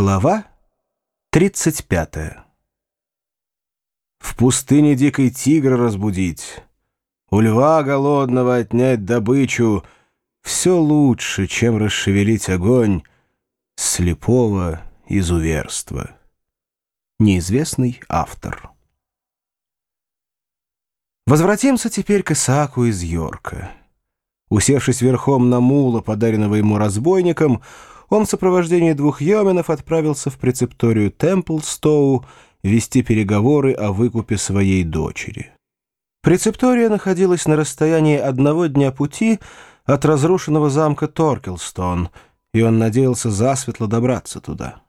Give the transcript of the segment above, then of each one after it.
Глава 35 В пустыне дикой тигра разбудить, У льва голодного отнять добычу Все лучше, чем расшевелить огонь Слепого изуверства. Неизвестный автор Возвратимся теперь к Исааку из Йорка. Усевшись верхом на мула, подаренного ему разбойником, он в сопровождении двух йоменов отправился в прецепторию Темплстоу вести переговоры о выкупе своей дочери. Прецептория находилась на расстоянии одного дня пути от разрушенного замка Торкелстон, и он надеялся засветло добраться туда.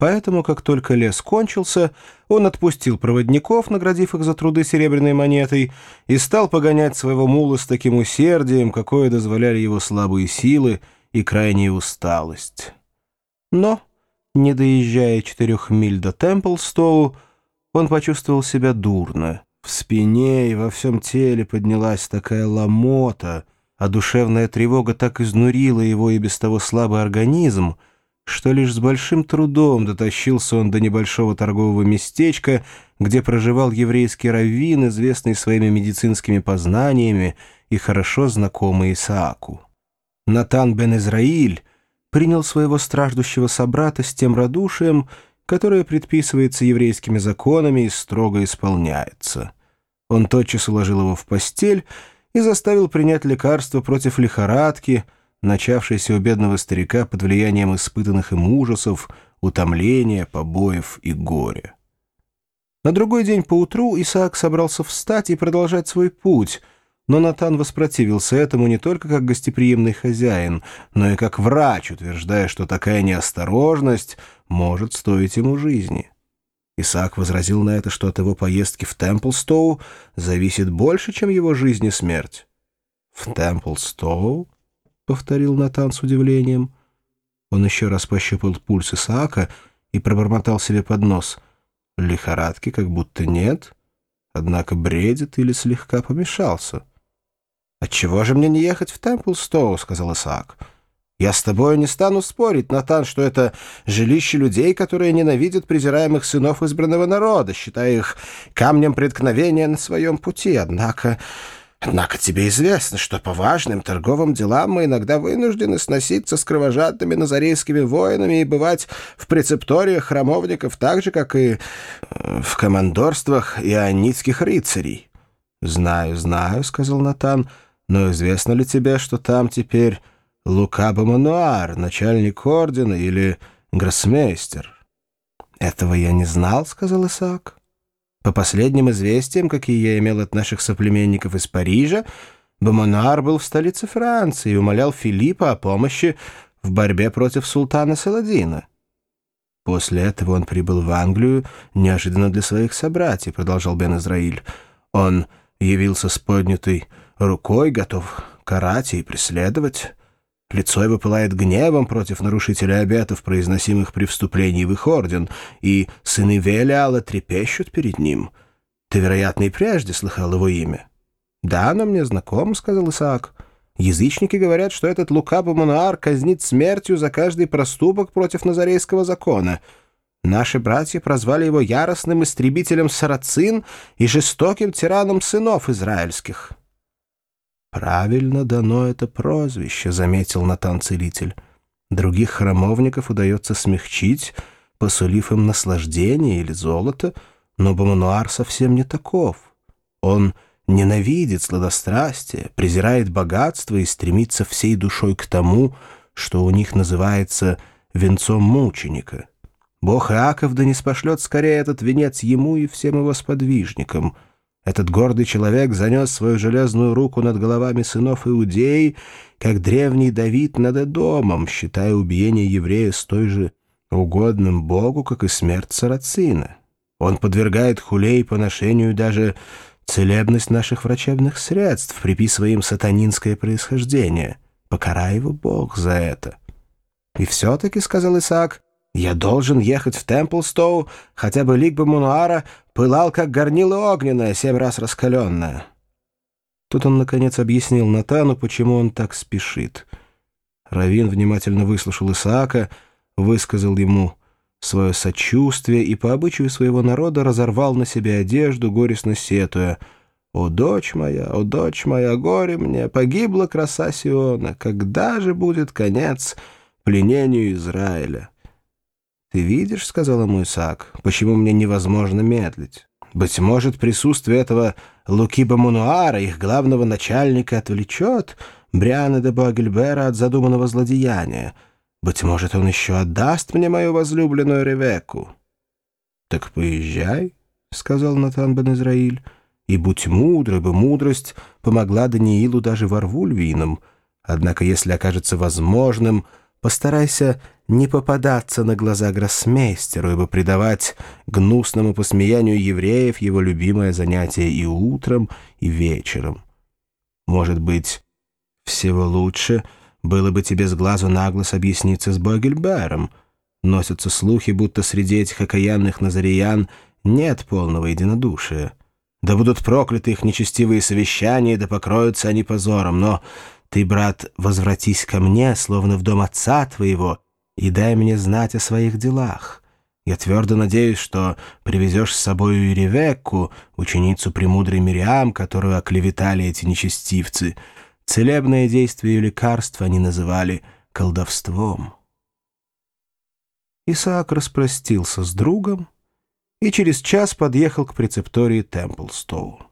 Поэтому, как только лес кончился, он отпустил проводников, наградив их за труды серебряной монетой, и стал погонять своего мула с таким усердием, какое дозволяли его слабые силы — и крайняя усталость. Но, не доезжая четырех миль до Темплстоу, он почувствовал себя дурно. В спине и во всем теле поднялась такая ломота, а душевная тревога так изнурила его и без того слабый организм, что лишь с большим трудом дотащился он до небольшого торгового местечка, где проживал еврейский раввин, известный своими медицинскими познаниями и хорошо знакомый Исааку. Натан бен Израиль принял своего страждущего собрата с тем радушием, которое предписывается еврейскими законами и строго исполняется. Он тотчас уложил его в постель и заставил принять лекарство против лихорадки, начавшейся у бедного старика под влиянием испытанных им ужасов, утомления, побоев и горя. На другой день поутру Исаак собрался встать и продолжать свой путь — но Натан воспротивился этому не только как гостеприимный хозяин, но и как врач, утверждая, что такая неосторожность может стоить ему жизни. Исаак возразил на это, что от его поездки в Темплстоу зависит больше, чем его жизнь и смерть. «В Темплстоу?» — повторил Натан с удивлением. Он еще раз пощупал пульс Исаака и пробормотал себе под нос. Лихорадки как будто нет, однако бредит или слегка помешался. «Отчего же мне не ехать в Темплстоу?» — сказал Исаак. «Я с тобой не стану спорить, Натан, что это жилище людей, которые ненавидят презираемых сынов избранного народа, считая их камнем преткновения на своем пути. Однако, однако тебе известно, что по важным торговым делам мы иногда вынуждены сноситься с кровожадными назарейскими воинами и бывать в прецепториях храмовников так же, как и э, в командорствах ионитских рыцарей». «Знаю, знаю», — сказал Натан, — но известно ли тебе, что там теперь Лука Бамануар, начальник ордена или гроссмейстер?» «Этого я не знал», — сказал Исаак. «По последним известиям, какие я имел от наших соплеменников из Парижа, Бамануар был в столице Франции и умолял Филиппа о помощи в борьбе против султана Саладина». После этого он прибыл в Англию неожиданно для своих собратьев, продолжал Бен Израиль. Он явился с поднятой рукой готов карать и преследовать. Лицо его пылает гневом против нарушителей обетов, произносимых при вступлении в их орден, и сыны Велиала трепещут перед ним. Ты, вероятно, и прежде слыхал его имя. «Да, оно мне знакомо», — сказал Исаак. «Язычники говорят, что этот Лукаба Мануар казнит смертью за каждый проступок против назарейского закона». Наши братья прозвали его яростным истребителем сарацин и жестоким тираном сынов израильских. «Правильно дано это прозвище», — заметил Натан-целитель. «Других храмовников удается смягчить, посулив им наслаждение или золото, но Бамануар совсем не таков. Он ненавидит сладострастие, презирает богатство и стремится всей душой к тому, что у них называется венцом мученика. Бог Иаков да не спошлет скорее этот венец ему и всем его сподвижникам». Этот гордый человек занес свою железную руку над головами сынов Иудеи, как древний Давид над Эдомом, считая убиение еврея столь же угодным Богу, как и смерть Сарацина. Он подвергает хуле и поношению даже целебность наших врачебных средств, приписывая им сатанинское происхождение. Покарай его Бог за это. «И все-таки, — сказал Исаак, — я должен ехать в Темплстоу, хотя бы лик бы Мануара пылал, как горнило огненное, семь раз раскаленное. Тут он, наконец, объяснил Натану, почему он так спешит. Равин внимательно выслушал Исаака, высказал ему свое сочувствие и по обычаю своего народа разорвал на себе одежду, горестно сетуя. «О, дочь моя, о, дочь моя, горе мне, погибла краса Сиона, когда же будет конец пленению Израиля?» «Ты видишь, — сказал ему Исаак, — почему мне невозможно медлить? Быть может, присутствие этого Лукиба Мануара, их главного начальника, отвлечет Бриана де Багельбера от задуманного злодеяния». Быть может, он еще отдаст мне мою возлюбленную Ревекку. — Так поезжай, — сказал Натан бен Израиль, — и будь мудр, ибо мудрость помогла Даниилу даже ворву львином. Однако, если окажется возможным, постарайся не попадаться на глаза гроссмейстеру, ибо придавать гнусному посмеянию евреев его любимое занятие и утром, и вечером. Может быть, всего лучше — было бы тебе с глазу на глаз объясниться с Богельбером. Носятся слухи, будто среди этих окаянных назариян нет полного единодушия. Да будут прокляты их нечестивые совещания, да покроются они позором. Но ты, брат, возвратись ко мне, словно в дом отца твоего, и дай мне знать о своих делах. Я твердо надеюсь, что привезешь с собою и Ревекку, ученицу премудрой Мириам, которую оклеветали эти нечестивцы, — Целебное действие лекарства они называли колдовством. Исаак распростился с другом и через час подъехал к прецептории Темплстоу.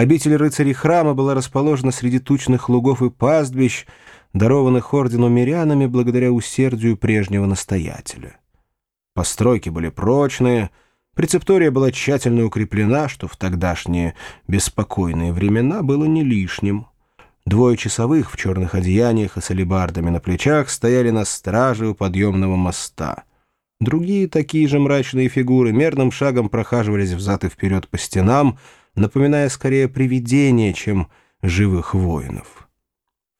Обитель рыцарей храма была расположена среди тучных лугов и пастбищ, дарованных ордену мирянами благодаря усердию прежнего настоятеля. Постройки были прочные, прецептория была тщательно укреплена, что в тогдашние беспокойные времена было не лишним. Двое часовых в черных одеяниях и с алебардами на плечах стояли на страже у подъемного моста. Другие такие же мрачные фигуры мерным шагом прохаживались взад и вперед по стенам, напоминая скорее привидения, чем живых воинов.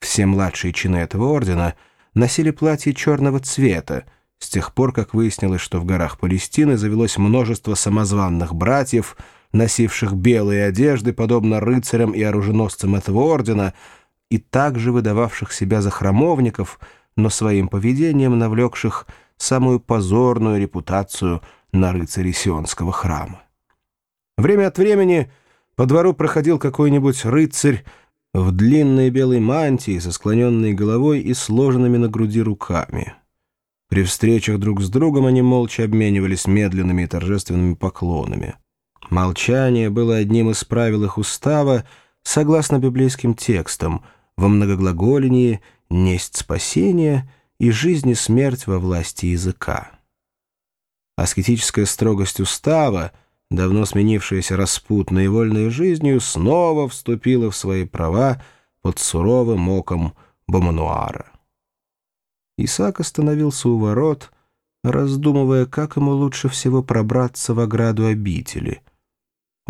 Все младшие чины этого ордена носили платья черного цвета, с тех пор, как выяснилось, что в горах Палестины завелось множество самозванных братьев — носивших белые одежды, подобно рыцарям и оруженосцам этого ордена, и также выдававших себя за храмовников, но своим поведением навлекших самую позорную репутацию на рыцаре Сионского храма. Время от времени по двору проходил какой-нибудь рыцарь в длинной белой мантии со склоненной головой и сложенными на груди руками. При встречах друг с другом они молча обменивались медленными и торжественными поклонами. Молчание было одним из правил их устава, согласно библейским текстам, во многоглаголении «несть спасения» и «жизнь и смерть во власти языка». Аскетическая строгость устава, давно сменившаяся распутной и вольной жизнью, снова вступила в свои права под суровым оком Бомануара. Исаак остановился у ворот, раздумывая, как ему лучше всего пробраться в ограду обители —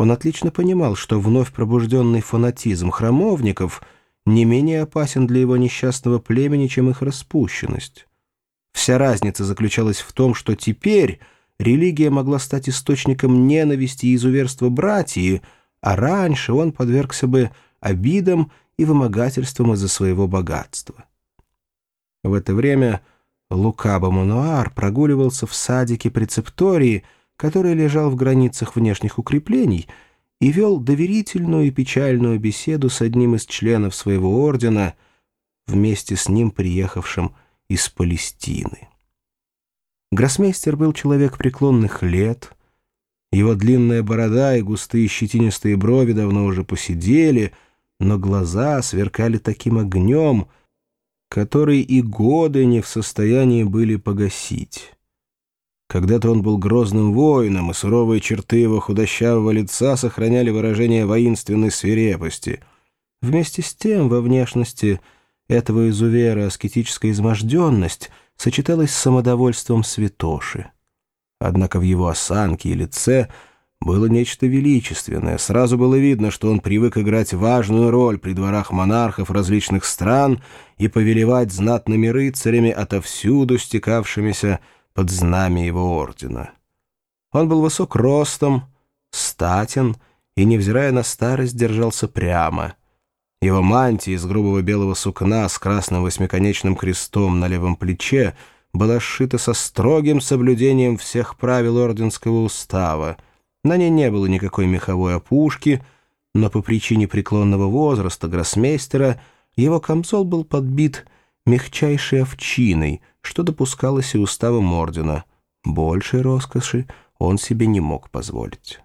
он отлично понимал, что вновь пробужденный фанатизм храмовников не менее опасен для его несчастного племени, чем их распущенность. Вся разница заключалась в том, что теперь религия могла стать источником ненависти и изуверства братьев, а раньше он подвергся бы обидам и вымогательствам из-за своего богатства. В это время Лукаба Мануар прогуливался в садике прецептории, который лежал в границах внешних укреплений и вел доверительную и печальную беседу с одним из членов своего ордена, вместе с ним приехавшим из Палестины. Гроссмейстер был человек преклонных лет, его длинная борода и густые щетинистые брови давно уже посидели, но глаза сверкали таким огнем, который и годы не в состоянии были погасить. Когда-то он был грозным воином, и суровые черты его худощавого лица сохраняли выражение воинственной свирепости. Вместе с тем во внешности этого изувера аскетическая изможденность сочеталась с самодовольством святоши. Однако в его осанке и лице было нечто величественное. Сразу было видно, что он привык играть важную роль при дворах монархов различных стран и повелевать знатными рыцарями, отовсюду стекавшимися под знамя его ордена. Он был высок ростом, статен и, невзирая на старость, держался прямо. Его мантия из грубого белого сукна с красным восьмиконечным крестом на левом плече была сшита со строгим соблюдением всех правил орденского устава. На ней не было никакой меховой опушки, но по причине преклонного возраста гроссмейстера его камзол был подбит мягчайшей овчиной, что допускалось и уставом ордена. Большей роскоши он себе не мог позволить.